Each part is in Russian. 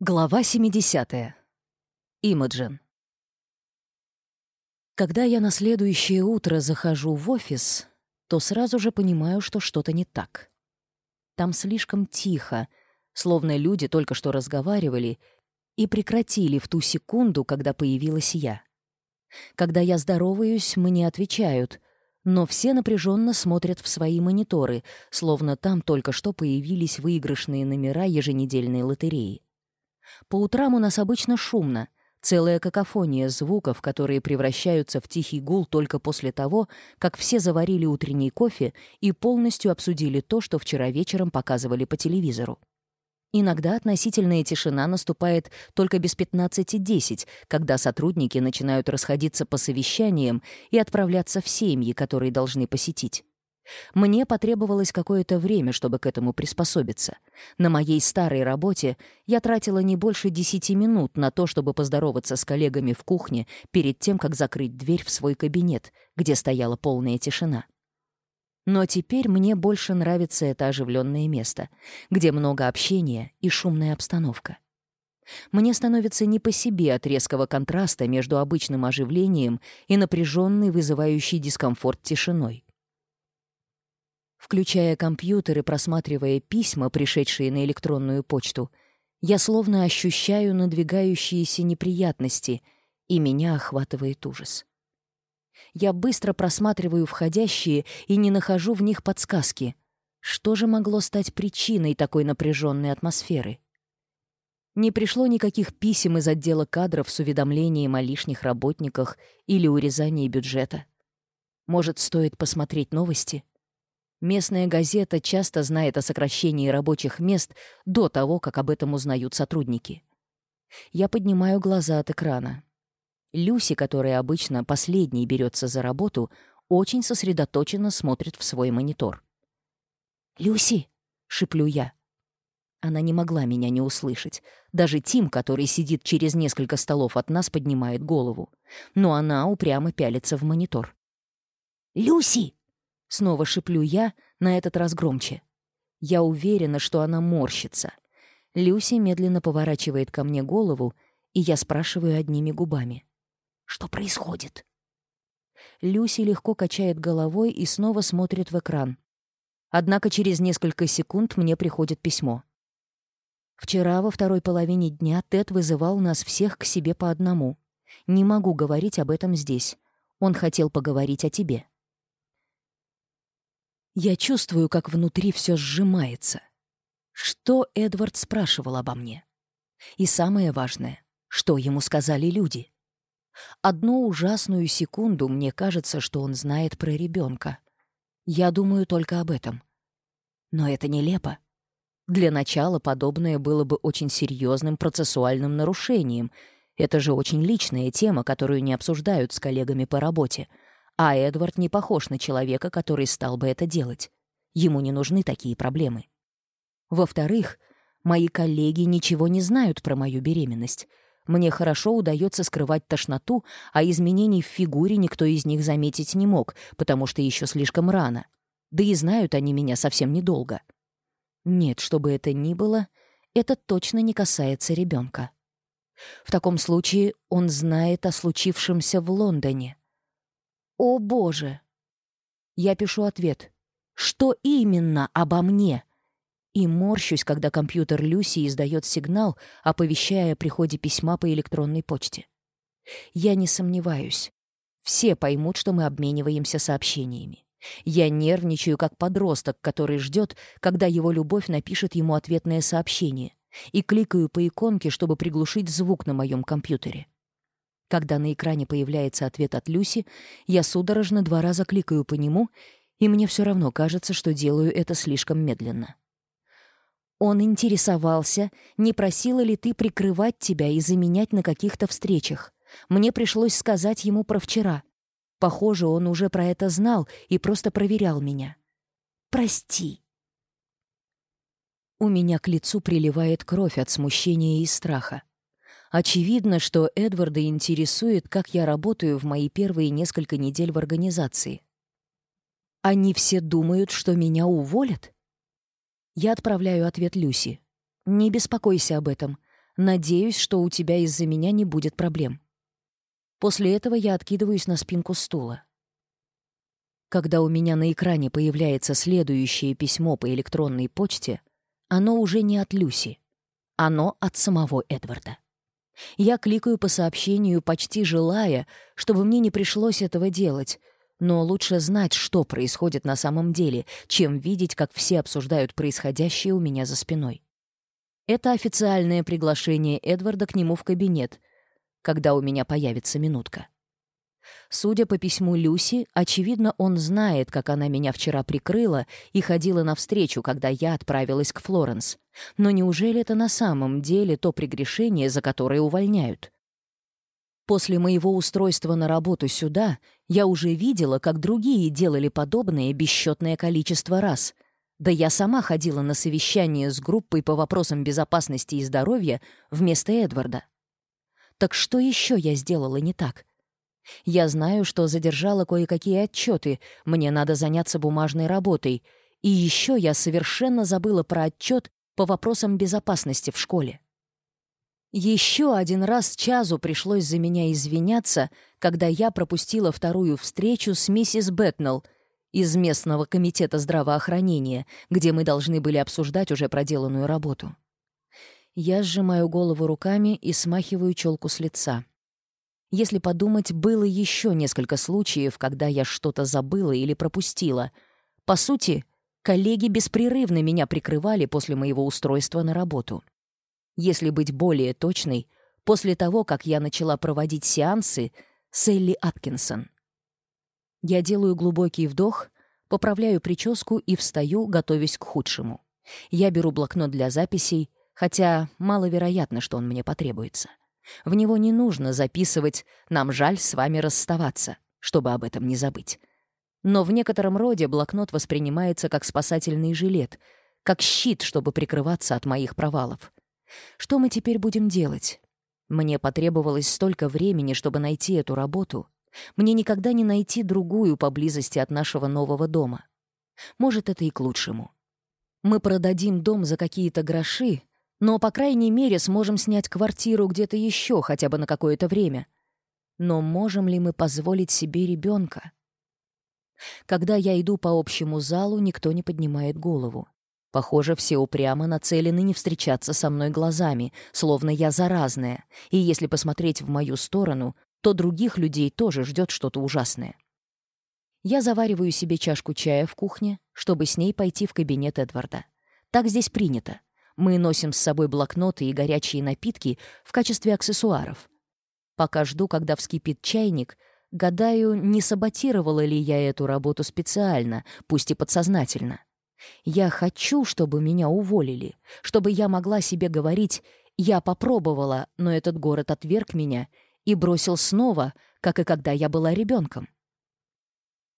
Глава 70. Имаджин. Когда я на следующее утро захожу в офис, то сразу же понимаю, что что-то не так. Там слишком тихо, словно люди только что разговаривали и прекратили в ту секунду, когда появилась я. Когда я здороваюсь, мне отвечают, но все напряженно смотрят в свои мониторы, словно там только что появились выигрышные номера еженедельной лотереи. По утрам у нас обычно шумно, целая какофония звуков, которые превращаются в тихий гул только после того, как все заварили утренний кофе и полностью обсудили то, что вчера вечером показывали по телевизору. Иногда относительная тишина наступает только без 15.10, когда сотрудники начинают расходиться по совещаниям и отправляться в семьи, которые должны посетить. Мне потребовалось какое-то время, чтобы к этому приспособиться. На моей старой работе я тратила не больше десяти минут на то, чтобы поздороваться с коллегами в кухне перед тем, как закрыть дверь в свой кабинет, где стояла полная тишина. Но теперь мне больше нравится это оживленное место, где много общения и шумная обстановка. Мне становится не по себе от резкого контраста между обычным оживлением и напряженной, вызывающей дискомфорт тишиной. Включая компьютер и просматривая письма, пришедшие на электронную почту, я словно ощущаю надвигающиеся неприятности, и меня охватывает ужас. Я быстро просматриваю входящие и не нахожу в них подсказки. Что же могло стать причиной такой напряженной атмосферы? Не пришло никаких писем из отдела кадров с уведомлением о лишних работниках или урезании бюджета. Может, стоит посмотреть новости? Местная газета часто знает о сокращении рабочих мест до того, как об этом узнают сотрудники. Я поднимаю глаза от экрана. Люси, которая обычно последней берется за работу, очень сосредоточенно смотрит в свой монитор. «Люси!» — шиплю я. Она не могла меня не услышать. Даже Тим, который сидит через несколько столов от нас, поднимает голову. Но она упрямо пялится в монитор. «Люси!» Снова шиплю я, на этот раз громче. Я уверена, что она морщится. Люси медленно поворачивает ко мне голову, и я спрашиваю одними губами. «Что происходит?» Люси легко качает головой и снова смотрит в экран. Однако через несколько секунд мне приходит письмо. «Вчера во второй половине дня Тед вызывал нас всех к себе по одному. Не могу говорить об этом здесь. Он хотел поговорить о тебе». Я чувствую, как внутри все сжимается. Что Эдвард спрашивал обо мне? И самое важное, что ему сказали люди? Одну ужасную секунду мне кажется, что он знает про ребенка. Я думаю только об этом. Но это нелепо. Для начала подобное было бы очень серьезным процессуальным нарушением. Это же очень личная тема, которую не обсуждают с коллегами по работе — а Эдвард не похож на человека, который стал бы это делать. Ему не нужны такие проблемы. Во-вторых, мои коллеги ничего не знают про мою беременность. Мне хорошо удается скрывать тошноту, а изменений в фигуре никто из них заметить не мог, потому что еще слишком рано. Да и знают они меня совсем недолго. Нет, чтобы это ни было, это точно не касается ребенка. В таком случае он знает о случившемся в Лондоне. «О, Боже!» Я пишу ответ. «Что именно обо мне?» И морщусь, когда компьютер Люси издает сигнал, оповещая о приходе письма по электронной почте. Я не сомневаюсь. Все поймут, что мы обмениваемся сообщениями. Я нервничаю, как подросток, который ждет, когда его любовь напишет ему ответное сообщение, и кликаю по иконке, чтобы приглушить звук на моем компьютере. Когда на экране появляется ответ от Люси, я судорожно два раза кликаю по нему, и мне все равно кажется, что делаю это слишком медленно. Он интересовался, не просила ли ты прикрывать тебя и заменять на каких-то встречах. Мне пришлось сказать ему про вчера. Похоже, он уже про это знал и просто проверял меня. Прости. У меня к лицу приливает кровь от смущения и страха. Очевидно, что Эдварда интересует, как я работаю в мои первые несколько недель в организации. Они все думают, что меня уволят? Я отправляю ответ Люси. Не беспокойся об этом. Надеюсь, что у тебя из-за меня не будет проблем. После этого я откидываюсь на спинку стула. Когда у меня на экране появляется следующее письмо по электронной почте, оно уже не от Люси. Оно от самого Эдварда. Я кликаю по сообщению, почти желая, чтобы мне не пришлось этого делать. Но лучше знать, что происходит на самом деле, чем видеть, как все обсуждают происходящее у меня за спиной. Это официальное приглашение Эдварда к нему в кабинет, когда у меня появится минутка. Судя по письму Люси, очевидно, он знает, как она меня вчера прикрыла и ходила навстречу, когда я отправилась к Флоренс. Но неужели это на самом деле то прегрешение, за которое увольняют? После моего устройства на работу сюда я уже видела, как другие делали подобное бесчетное количество раз. Да я сама ходила на совещание с группой по вопросам безопасности и здоровья вместо Эдварда. Так что еще я сделала не так? — я знаю, что задержала кое-какие отчеты, мне надо заняться бумажной работой. И еще я совершенно забыла про отчет по вопросам безопасности в школе. Еще один раз Чазу пришлось за меня извиняться, когда я пропустила вторую встречу с миссис Бэтнелл из местного комитета здравоохранения, где мы должны были обсуждать уже проделанную работу. Я сжимаю голову руками и смахиваю челку с лица. Если подумать, было еще несколько случаев, когда я что-то забыла или пропустила. По сути, коллеги беспрерывно меня прикрывали после моего устройства на работу. Если быть более точной, после того, как я начала проводить сеансы, Селли Аткинсон. Я делаю глубокий вдох, поправляю прическу и встаю, готовясь к худшему. Я беру блокнот для записей, хотя маловероятно, что он мне потребуется. В него не нужно записывать «нам жаль с вами расставаться», чтобы об этом не забыть. Но в некотором роде блокнот воспринимается как спасательный жилет, как щит, чтобы прикрываться от моих провалов. Что мы теперь будем делать? Мне потребовалось столько времени, чтобы найти эту работу. Мне никогда не найти другую поблизости от нашего нового дома. Может, это и к лучшему. Мы продадим дом за какие-то гроши, но, по крайней мере, сможем снять квартиру где-то еще хотя бы на какое-то время. Но можем ли мы позволить себе ребенка? Когда я иду по общему залу, никто не поднимает голову. Похоже, все упрямо нацелены не встречаться со мной глазами, словно я заразная, и если посмотреть в мою сторону, то других людей тоже ждет что-то ужасное. Я завариваю себе чашку чая в кухне, чтобы с ней пойти в кабинет Эдварда. Так здесь принято. Мы носим с собой блокноты и горячие напитки в качестве аксессуаров. Пока жду, когда вскипит чайник, гадаю, не саботировала ли я эту работу специально, пусть и подсознательно. Я хочу, чтобы меня уволили, чтобы я могла себе говорить «я попробовала, но этот город отверг меня» и бросил снова, как и когда я была ребенком.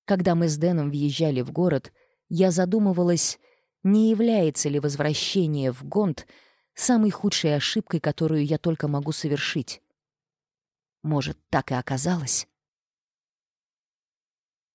Когда мы с Дэном въезжали в город, я задумывалась, не является ли возвращение в Гонд самой худшей ошибкой, которую я только могу совершить. Может, так и оказалось?